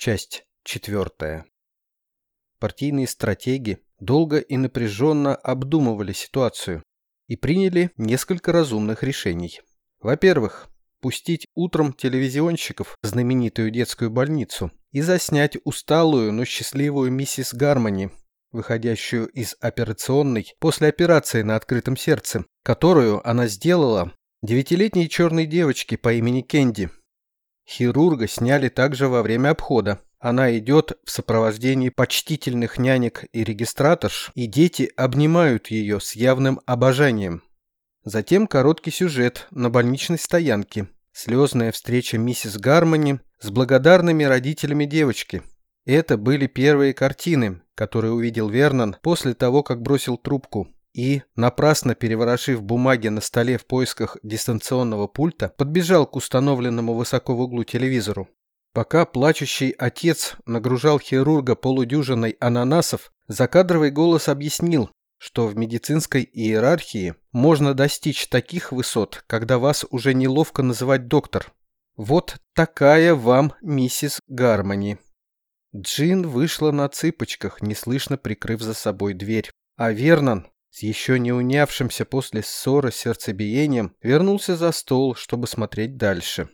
Часть четвертая. Партийные стратеги долго и напряженно обдумывали ситуацию и приняли несколько разумных решений. Во-первых, пустить утром телевизионщиков в знаменитую детскую больницу и заснять усталую, но счастливую миссис Гармони, выходящую из операционной после операции на открытом сердце, которую она сделала девятилетней черной девочке по имени Кенди. Хирурга сняли также во время обхода. Она идет в сопровождении почтительных нянек и регистраторш, и дети обнимают ее с явным обожанием. Затем короткий сюжет на больничной стоянке. Слезная встреча миссис Гармони с благодарными родителями девочки. Это были первые картины, которые увидел Вернон после того, как бросил трубку. И, напрасно переворошив бумаги на столе в поисках дистанционного пульта, подбежал к установленному высоко в углу телевизору. Пока плачущий отец нагружал хирурга полудюжиной ананасов, закадровый голос объяснил, что в медицинской иерархии можно достичь таких высот, когда вас уже неловко называть доктор. Вот такая вам миссис Гармони. Джин вышла на цыпочках, неслышно прикрыв за собой дверь. А Вернон, с еще не унявшимся после ссоры сердцебиением, вернулся за стол, чтобы смотреть дальше.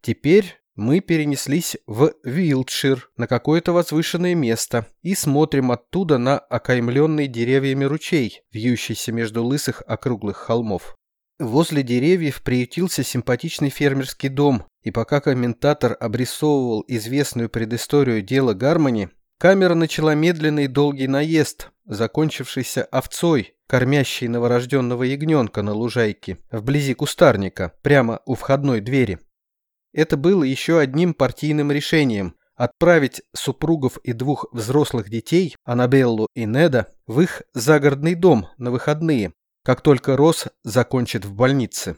Теперь мы перенеслись в Вилтшир, на какое-то возвышенное место, и смотрим оттуда на окаймленный деревьями ручей, вьющийся между лысых округлых холмов. Возле деревьев приютился симпатичный фермерский дом, и пока комментатор обрисовывал известную предысторию дела Гармони, камера начала медленный долгий наезд, закончившийся овцой, кормящей новорожденного ягненка на лужайке, вблизи кустарника, прямо у входной двери. Это было еще одним партийным решением – отправить супругов и двух взрослых детей, Аннабеллу и Неда, в их загородный дом на выходные, как только Росс закончит в больнице.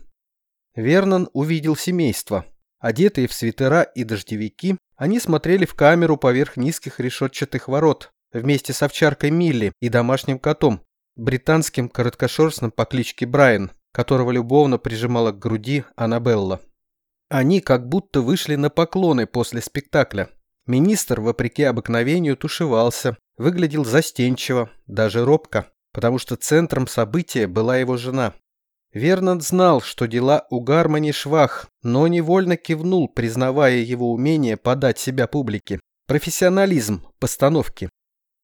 Вернон увидел семейство. Одетые в свитера и дождевики, они смотрели в камеру поверх низких решетчатых ворот, вместе с овчаркой Милли и домашним котом, британским короткошерстным по кличке Брайан, которого любовно прижимала к груди Аннабелла. Они как будто вышли на поклоны после спектакля. Министр, вопреки обыкновению, тушевался, выглядел застенчиво, даже робко, потому что центром события была его жена. Вернон знал, что дела у Гармони швах, но невольно кивнул, признавая его умение подать себя публике. Профессионализм постановки.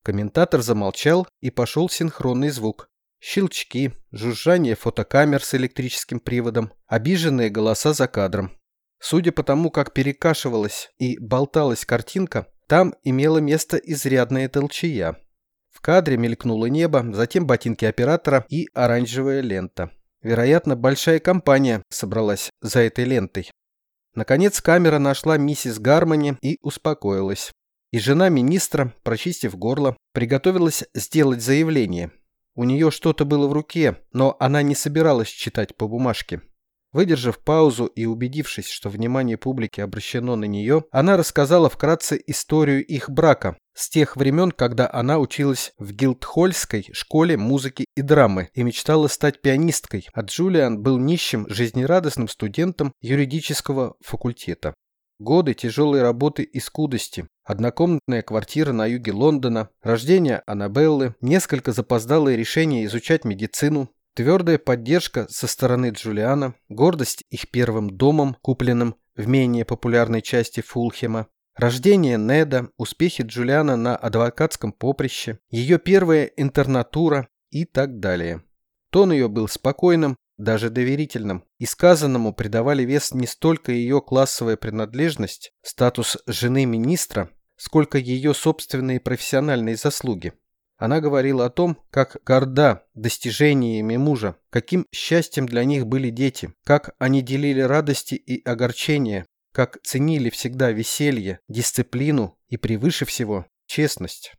Комментатор замолчал, и пошел синхронный звук. Щелчки, жужжание фотокамер с электрическим приводом, обиженные голоса за кадром. Судя по тому, как перекашивалась и болталась картинка, там имело место изрядная толчая. В кадре мелькнуло небо, затем ботинки оператора и оранжевая лента. Вероятно, большая компания собралась за этой лентой. Наконец камера нашла миссис Гармони и успокоилась. И жена министра, прочистив горло, приготовилась сделать заявление. У нее что-то было в руке, но она не собиралась читать по бумажке. Выдержав паузу и убедившись, что внимание публики обращено на нее, она рассказала вкратце историю их брака с тех времен, когда она училась в Гилдхольской школе музыки и драмы и мечтала стать пианисткой, а Джулиан был нищим, жизнерадостным студентом юридического факультета. Годы тяжелой работы и скудости, однокомнатная квартира на юге Лондона, рождение Аннабеллы, несколько запоздалые решения изучать медицину, Твердая поддержка со стороны Джулиана, гордость их первым домом, купленным в менее популярной части Фулхема, рождение Неда, успехи Джулиана на адвокатском поприще, ее первая интернатура и так далее. Тон ее был спокойным, даже доверительным, и сказанному придавали вес не столько ее классовая принадлежность, статус жены министра, сколько ее собственные профессиональные заслуги. Она говорила о том, как горда достижениями мужа, каким счастьем для них были дети, как они делили радости и огорчения, как ценили всегда веселье, дисциплину и превыше всего честность.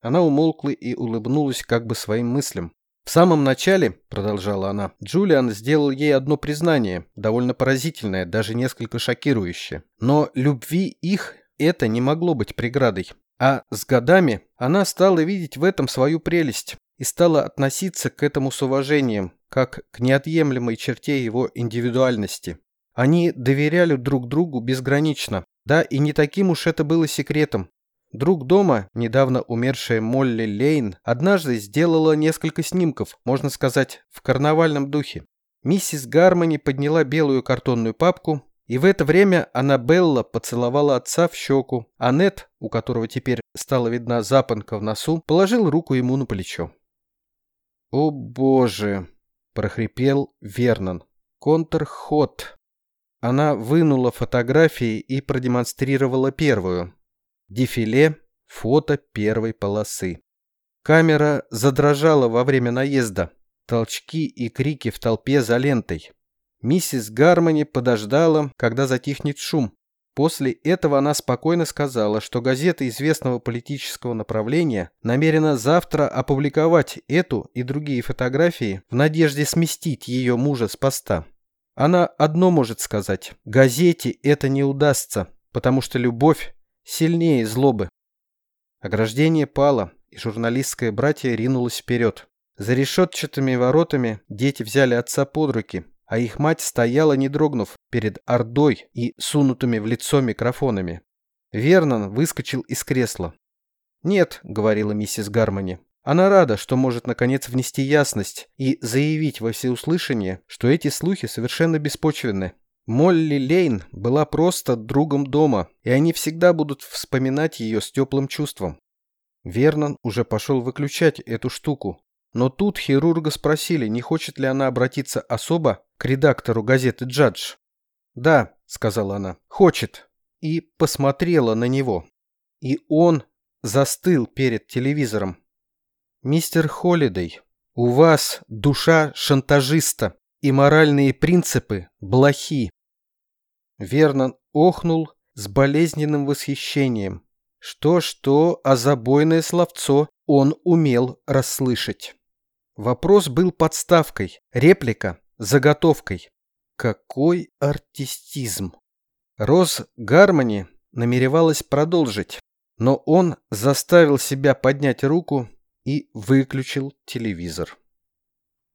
Она умолкла и улыбнулась как бы своим мыслям. В самом начале, продолжала она, Джулиан сделал ей одно признание, довольно поразительное, даже несколько шокирующее. Но любви их это не могло быть преградой. А с годами она стала видеть в этом свою прелесть и стала относиться к этому с уважением, как к неотъемлемой черте его индивидуальности. Они доверяли друг другу безгранично, Да, и не таким уж это было секретом. Друг дома, недавно умершая Молли Лейн, однажды сделала несколько снимков, можно сказать, в карнавальном духе. Миссис Гармони подняла белую картонную папку, и в это время Аннабелла поцеловала отца в щеку, а Нет, у которого теперь стала видна запонка в носу, положил руку ему на плечо. «О боже!» – прохрипел Вернон. «Контрход!» Она вынула фотографии и продемонстрировала первую. Дефиле, фото первой полосы. Камера задрожала во время наезда. Толчки и крики в толпе за лентой. Миссис Гармони подождала, когда затихнет шум. После этого она спокойно сказала, что газета известного политического направления намерена завтра опубликовать эту и другие фотографии в надежде сместить ее мужа с поста. Она одно может сказать – газете это не удастся, потому что любовь Сильнее злобы. Ограждение пало, и журналистское братье ринулось вперед. За решетчатыми воротами дети взяли отца под руки, а их мать стояла, не дрогнув, перед ордой и сунутыми в лицо микрофонами. Вернон выскочил из кресла. «Нет», — говорила миссис Гармони, — «она рада, что может наконец внести ясность и заявить во всеуслышание, что эти слухи совершенно беспочвенны. Молли Лейн была просто другом дома, и они всегда будут вспоминать ее с теплым чувством. Вернон уже пошел выключать эту штуку. Но тут хирурга спросили, не хочет ли она обратиться особо к редактору газеты «Джадж». «Да», — сказала она, — «хочет». И посмотрела на него. И он застыл перед телевизором. «Мистер Холидей, у вас душа шантажиста и моральные принципы блохи. Вернон охнул с болезненным восхищением. Что-что, а забойное словцо он умел расслышать. Вопрос был подставкой, реплика – заготовкой. Какой артистизм! Роз Гармони намеревалась продолжить, но он заставил себя поднять руку и выключил телевизор.